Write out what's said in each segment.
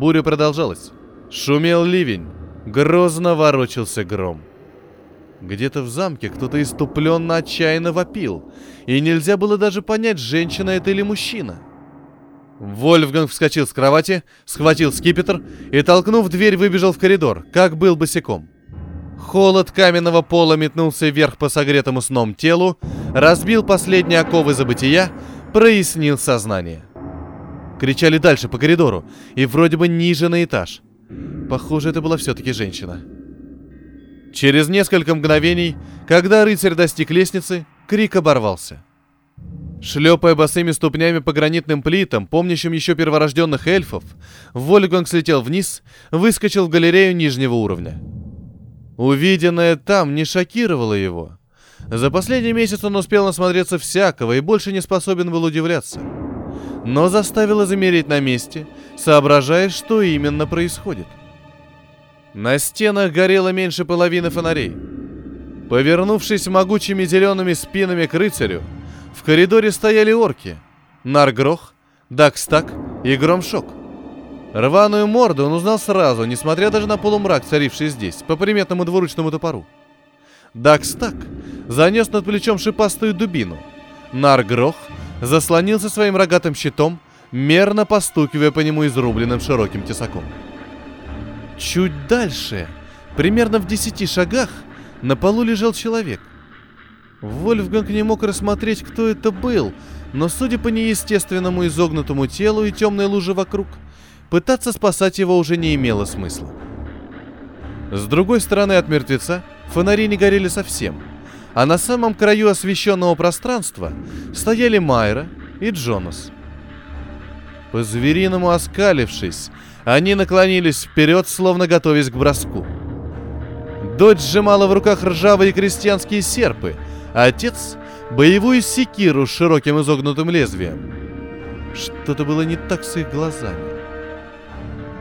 Буря продолжалась. Шумел ливень. Грозно ворочался гром. Где-то в замке кто-то иступленно отчаянно вопил, и нельзя было даже понять, женщина это или мужчина. Вольфганг вскочил с кровати, схватил скипетр и, толкнув дверь, выбежал в коридор, как был босиком. Холод каменного пола метнулся вверх по согретому сном телу, разбил последние оковы забытия, прояснил сознание. Кричали дальше по коридору и вроде бы ниже на этаж. Похоже, это была все-таки женщина. Через несколько мгновений, когда рыцарь достиг лестницы, крик оборвался. Шлепая босыми ступнями по гранитным плитам, помнящим еще перворожденных эльфов, Вольфганг слетел вниз, выскочил в галерею нижнего уровня. Увиденное там не шокировало его. За последний месяц он успел насмотреться всякого и больше не способен был удивляться. Но заставило замереть на месте, соображая, что именно происходит. На стенах горело меньше половины фонарей. Повернувшись могучими зелеными спинами к рыцарю, в коридоре стояли орки. Наргрох, Дакстак и Громшок. Рваную морду он узнал сразу, несмотря даже на полумрак, царивший здесь, по приметному двуручному топору. Дакстак занес над плечом шипастую дубину. Наргрох заслонился своим рогатым щитом, мерно постукивая по нему изрубленным широким тесаком. Чуть дальше, примерно в десяти шагах, на полу лежал человек. Вольфганг не мог рассмотреть, кто это был, но, судя по неестественному изогнутому телу и темной луже вокруг, пытаться спасать его уже не имело смысла. С другой стороны от мертвеца фонари не горели совсем, а на самом краю освещенного пространства стояли Майра и Джонас. По-звериному оскалившись, они наклонились вперед, словно готовясь к броску. Дочь сжимала в руках ржавые крестьянские серпы, а отец — боевую секиру с широким изогнутым лезвием. Что-то было не так с их глазами.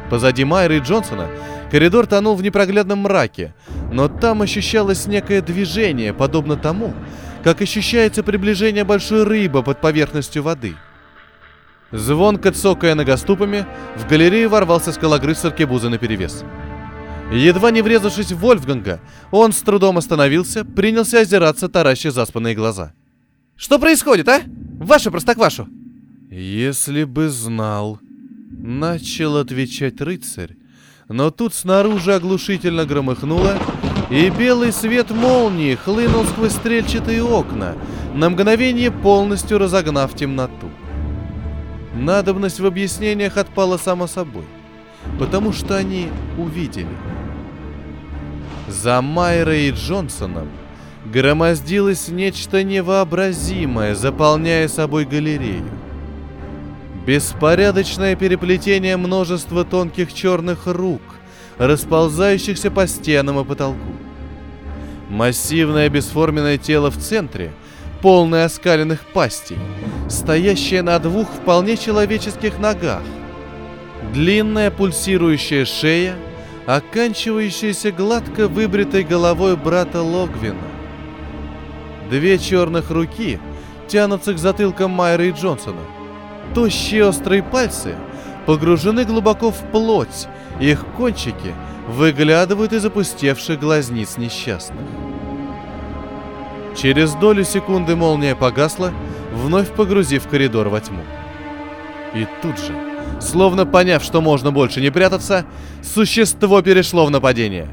Позади Майры и Джонсона коридор тонул в непроглядном мраке, но там ощущалось некое движение, подобно тому, как ощущается приближение большой рыбы под поверхностью воды — Звонко цокая ногоступами, в галерею ворвался скалогрыз с аркебузой наперевес. Едва не врезавшись в Вольфганга, он с трудом остановился, принялся озираться, тараща заспанные глаза. «Что происходит, а? Ваше простоквашу!» «Если бы знал...» Начал отвечать рыцарь, но тут снаружи оглушительно громыхнуло, и белый свет молнии хлынул сквозь стрельчатые окна, на мгновение полностью разогнав темноту. Надобность в объяснениях отпала само собой, потому что они увидели. За Майрой и Джонсоном громоздилось нечто невообразимое, заполняя собой галерею. Беспорядочное переплетение множества тонких черных рук, расползающихся по стенам и потолку. Массивное бесформенное тело в центре — полный оскаленных пастей, стоящая на двух вполне человеческих ногах. Длинная пульсирующая шея, оканчивающаяся гладко выбритой головой брата Логвина. Две черных руки тянутся к затылкам Майры и Джонсона. Тощие острые пальцы погружены глубоко в плоть, их кончики выглядывают из опустевших глазниц несчастных. Через долю секунды молния погасла, вновь погрузив коридор во тьму. И тут же, словно поняв, что можно больше не прятаться, существо перешло в нападение.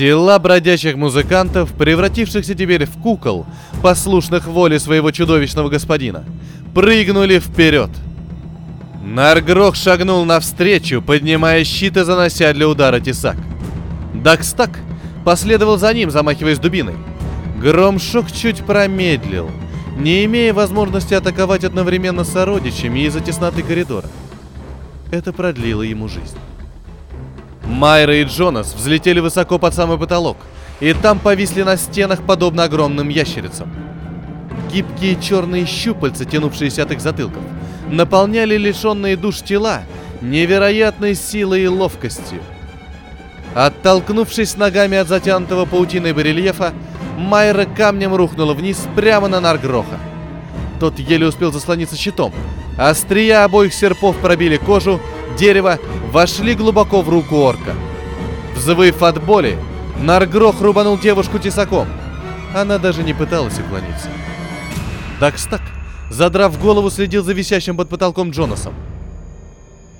Тела бродячих музыкантов, превратившихся теперь в кукол, послушных воле своего чудовищного господина, прыгнули вперед — Наргрох шагнул навстречу, поднимая щит и занося для удара тесак. Дакстак последовал за ним, замахиваясь дубиной. Громшок чуть промедлил, не имея возможности атаковать одновременно сородичами из-за тесноты коридора. Это продлило ему жизнь. Майра и Джонас взлетели высоко под самый потолок, и там повисли на стенах, подобно огромным ящерицам. Гибкие черные щупальца, тянувшиеся от их затылков – наполняли лишенные душ тела невероятной силой и ловкостью. Оттолкнувшись ногами от затянутого паутиной барельефа, Майра камнем рухнула вниз прямо на Наргроха. Тот еле успел заслониться щитом. Острия обоих серпов пробили кожу, дерево, вошли глубоко в руку орка. Взвыв от боли, Наргрох рубанул девушку тесаком. Она даже не пыталась уклониться. Дакстак, задрав голову, следил за висящим под потолком Джонасом.